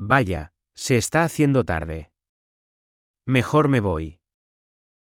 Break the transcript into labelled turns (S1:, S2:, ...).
S1: Vaya, se está haciendo tarde. Mejor me voy.